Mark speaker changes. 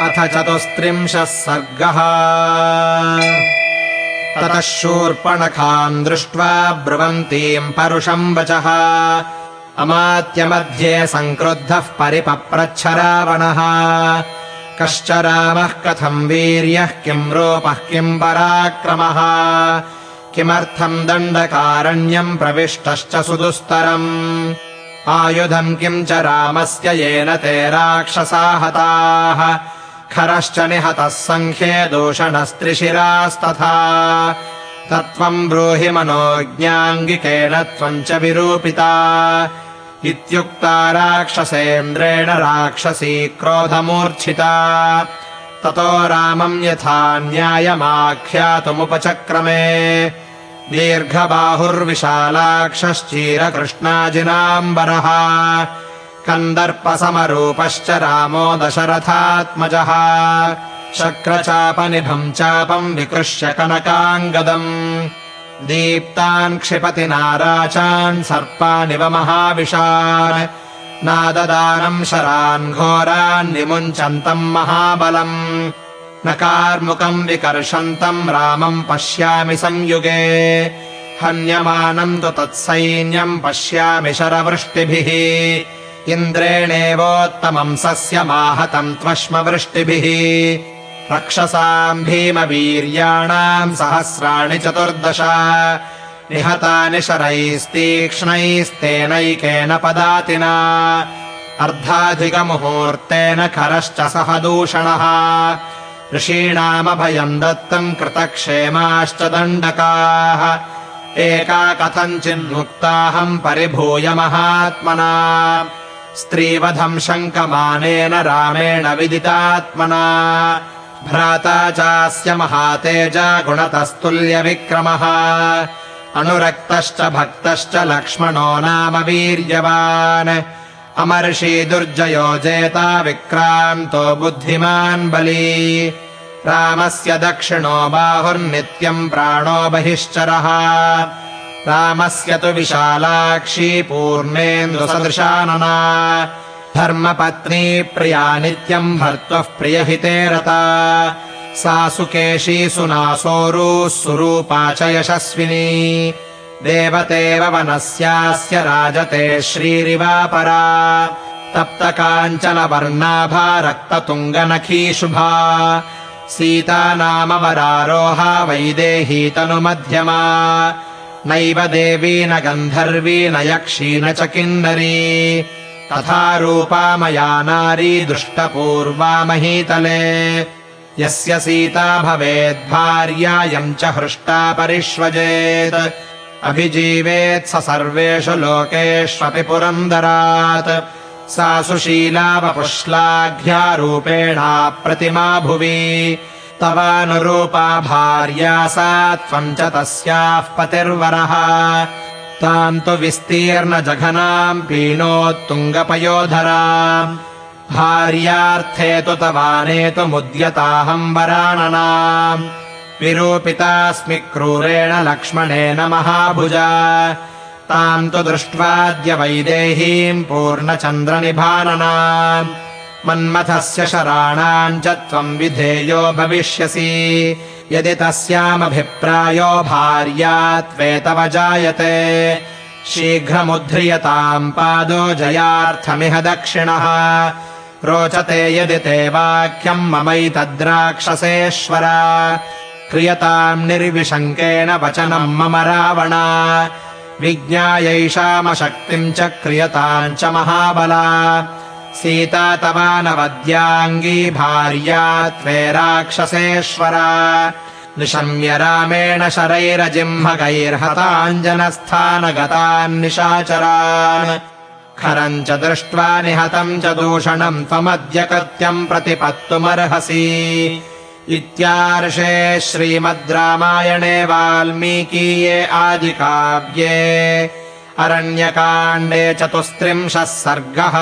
Speaker 1: अथ चतुस्त्रिंशः सर्गः। ततः शूर्पणखाम् दृष्ट्वा ब्रुवन्तीम् परुषम् वचः। अमात्यमध्ये सङ्क्रुद्धः परिपप्रच्छ रावणः कश्च रामः कथम् वीर्यः किम् रूपः किम् पराक्रमः? किमर्थम् दण्डकारण्यम् प्रविष्टश्च सुदुस्तरम्? आयुधम् किम् च रामस्य येन ते राक्षसा हताः खरश्च निहतः सङ्ख्ये दूषणस्त्रिशिरास्तथा। तत्त्वम् ब्रूहि मनोज्ञाङ्गिकेन त्वम् च विरूपिता। इत्युक्ता राक्षसेन्द्रेण राक्षसी क्रोधमूर्च्छिता। ततो रामम् यथा न्यायमाख्यातुमुपचक्रमे। दीर्घबाहुर्विशालाक्षश्चीरकृष्णाजिनाम्बरः कन्दर्पसमरूपश्च रामो दशरथात्मजः। शक्रचापनिभम् चापम् विकृष्य कनकाङ्गदम्। दीप्तान् क्षिपति नाराचान् सर्पानिव महाविशान्। नाददानम् शरान् घोरान् निमुञ्चन्तम् महाबलम्। न कार्मुकम् विकर्षन्तम् रामम् पश्यामि संयुगे। हन्यमानम् तु तत्सैन्यम् पश्यामि शरवृष्टिभिः इन्द्रेणेवोत्तमम् सस्यमाहतम् त्वश्मवृष्टिभिः रक्षसाम् भीमवीर्याणाम् सहस्राणि चतुर्दश। निहतानि शरैस्तीक्ष्णैस्तेनैकेन पदातिना। अर्धाधिकमुहूर्तेन खरश्च सह दूषणः ऋषीणामभयम् दत्तम् कृतक्षेमाश्च दण्डकाः। एका कथञ्चिन्मुक्ताहम् परिभूय महात्मना स्त्रीवधम् शङ्कमानेन रामेण विदितात्मना। भ्राता चास्य महातेजा गुणतस्तुल्यविक्रमः। अनुरक्तश्च भक्तश्च लक्ष्मणो नाम वीर्यवान्। अमर्षि दुर्जयो जेता विक्रान्तो बुद्धिमान् बली। रामस्य दक्षिणो बाहुर्नित्यम् प्राणो बहिश्चरः रामस्य तु विशालाक्षी पूर्णेन्दुसदृशानना धर्मपत्नी प्रिया नित्यम् भर्तुः प्रियहिते रता। सा सुकेशी सुनासोरुः सुरूपा च यशस्विनी। देवतेव वनस्यास्य राजते श्रीरिवापरा तप्तकाञ्चनवर्णाभा रक्ततुङ्गनखी शुभा सीता नाम वरारोहा वैदेही तनुमध्यमा नैव देवी न गन्धर्वी न यक्षी न च किन्नरी। तथा रूपा मया नारी दृष्टपूर्वा महीतले। यस्य सीता भवेद्भार्यायम् च हृष्टा परिष्वजेत्। अभिजीवेत् स सर्वेषु लोकेष्वपि पुरन्दरात्। सा सुशीलावपुश्लाघ्या रूपेणा प्रतिमा भुवि तवानुरूपा भार्या सा त्वम् च तस्याः पतिर्वरः। ताम् तु विस्तीर्णजघनाम् पीणोत्तुङ्गपयोधरा भार्यार्थे तु तवानेतुमुद्यताहम् वरानना विरूपितास्मि क्रूरेण लक्ष्मणेन महाभुजा। ताम् तु दृष्ट्वाद्य वैदेहीम् पूर्णचन्द्रनिभानना मन्मथस्य शराणाम् च त्वम् विधेयो भविष्यसि। यदि तस्यामभिप्रायो भार्या त्वेतव जायते। शीघ्रमुद्ध्रियताम् पादो जयार्थमिह दक्षिणः। रोचते यदि ते वाक्यम् ममैतद्राक्षसेश्वर। क्रियताम् निर्विशङ्केन वचनम् मम रावणा। विज्ञायैषामशक्तिम् च क्रियताम् च महाबला सीता तवानवद्याङ्गी भार्या त्वे राक्षसेश्वरा। निशम्य रामेण शरैरजिह्मगैर्हताञ्जनस्थानगतान्निशाचरान् खरम् च दृष्ट्वा निहतम् च दूषणम् त्वमद्य कृत्यम् प्रतिपत्तुमर्हसि। इत्यार्षे श्रीमद् रामायणे वाल्मीकीये आदिकाव्ये अरण्यकाण्डे चतुस्त्रिंशः सर्गः